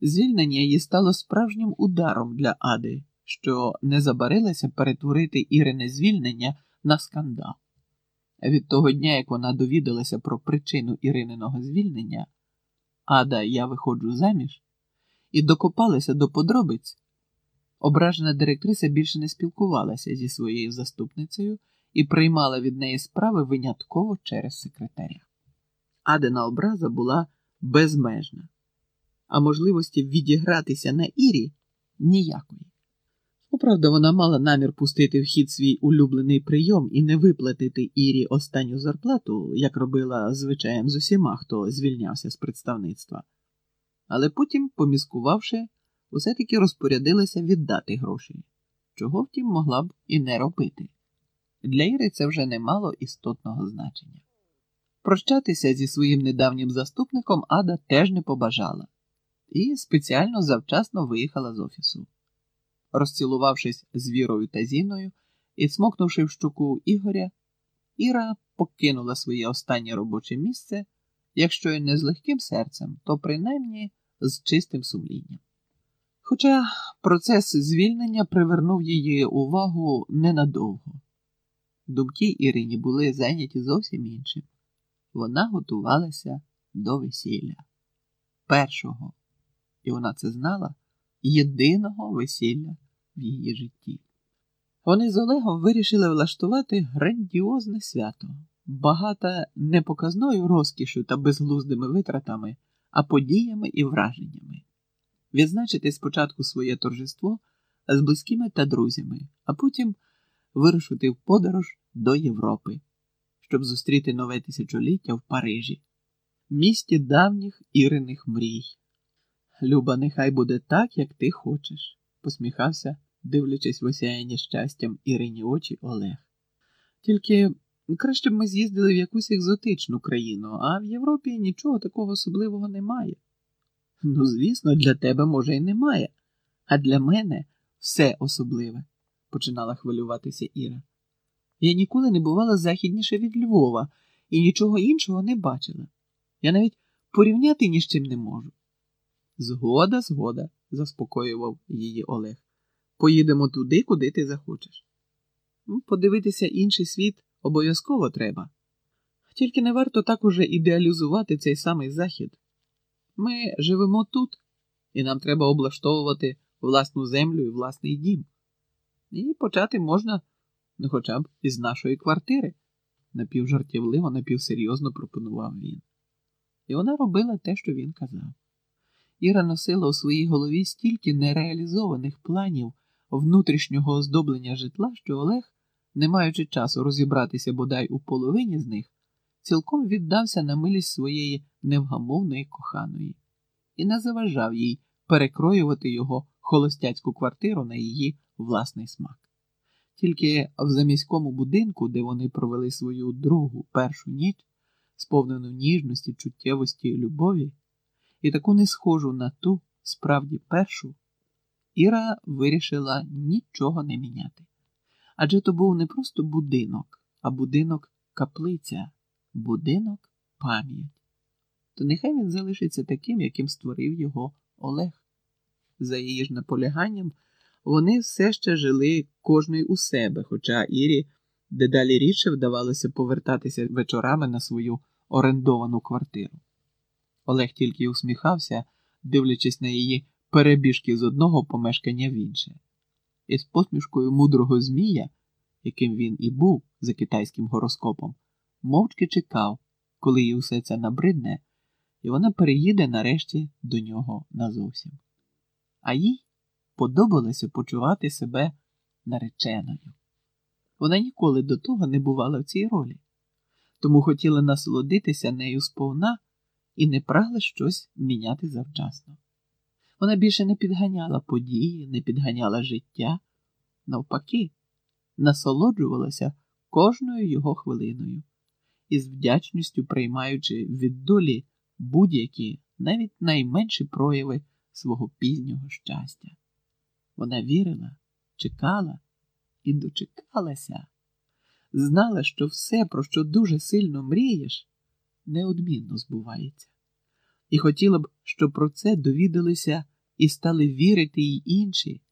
Звільнення її стало справжнім ударом для Ади, що не забарилася перетворити Ірине звільнення на скандал. Від того дня, як вона довідалася про причину Ірининого звільнення, Ада, я виходжу заміж, і докопалася до подробиць, ображена директриса більше не спілкувалася зі своєю заступницею і приймала від неї справи винятково через секретаря. Адина образа була безмежна, а можливості відігратися на Ірі ніякої. Поправда, вона мала намір пустити в хід свій улюблений прийом і не виплатити Ірі останню зарплату, як робила звичаєм з усіма, хто звільнявся з представництва. Але потім, поміскувавши, усе таки розпорядилася віддати гроші, чого, втім, могла б і не робити. Для Іри це вже не мало істотного значення. Прощатися зі своїм недавнім заступником Ада теж не побажала і спеціально завчасно виїхала з офісу. Розцілувавшись з Вірою та Зіною і смокнувши в щуку Ігоря, Іра покинула своє останнє робоче місце, якщо й не з легким серцем, то принаймні з чистим сумлінням. Хоча процес звільнення привернув її увагу ненадовго. Думки Ірині були зайняті зовсім іншим. Вона готувалася до весілля. Першого, і вона це знала, єдиного весілля в її житті. Вони з Олегом вирішили влаштувати грандіозне свято, багате не показною розкішу та безглуздими витратами, а подіями і враженнями. Відзначити спочатку своє торжество з близькими та друзями, а потім вирушити в подорож до Європи, щоб зустріти нове тисячоліття в Парижі, місті давніх іриних мрій. Люба, нехай буде так, як ти хочеш, посміхався, дивлячись в осяяні щастям Ірині очі Олег. Тільки краще б ми з'їздили в якусь екзотичну країну, а в Європі нічого такого особливого немає. Ну, звісно, для тебе, може, і немає, а для мене все особливе, починала хвилюватися Іра. Я ніколи не бувала західніше від Львова і нічого іншого не бачила. Я навіть порівняти ні з чим не можу. Згода, згода, заспокоював її Олег. Поїдемо туди, куди ти захочеш. Подивитися інший світ обов'язково треба. Тільки не варто так уже ідеалізувати цей самий захід. Ми живемо тут, і нам треба облаштовувати власну землю і власний дім. І почати можна, ну хоча б із нашої квартири, напівжартівливо, напівсерйозно пропонував він. І вона робила те, що він казав. Іра носила у своїй голові стільки нереалізованих планів внутрішнього оздоблення житла, що Олег, не маючи часу розібратися бодай у половині з них, цілком віддався на милість своєї невгамовної коханої і не заважав їй перекроювати його холостяцьку квартиру на її власний смак. Тільки в заміському будинку, де вони провели свою другу першу ніч, сповнену ніжності, чуттєвості і любові, і таку не схожу на ту, справді першу, Іра вирішила нічого не міняти. Адже то був не просто будинок, а будинок каплиця, будинок пам'ять. То нехай він залишиться таким, яким створив його Олег. За її ж наполяганням, вони все ще жили кожний у себе, хоча Ірі дедалі рідше вдавалося повертатися вечорами на свою орендовану квартиру. Олег тільки усміхався, дивлячись на її перебіжки з одного помешкання в інше, і з посмішкою мудрого Змія, яким він і був за китайським гороскопом, мовчки чекав, коли їй усе це набридне, і вона переїде нарешті до нього назовсім. А їй подобалося почувати себе нареченою. Вона ніколи до того не бувала в цій ролі, тому хотіла насолодитися нею сповна і не прагла щось міняти завчасно. Вона більше не підганяла події, не підганяла життя, навпаки, насолоджувалася кожною його хвилиною і з вдячністю приймаючи від долі будь-які, навіть найменші прояви свого пізнього щастя. Вона вірила, чекала і дочекалася, знала, що все, про що дуже сильно мрієш, неодмінно збувається. і хотіла б, щоб про це довідалися і стали вірити й інші.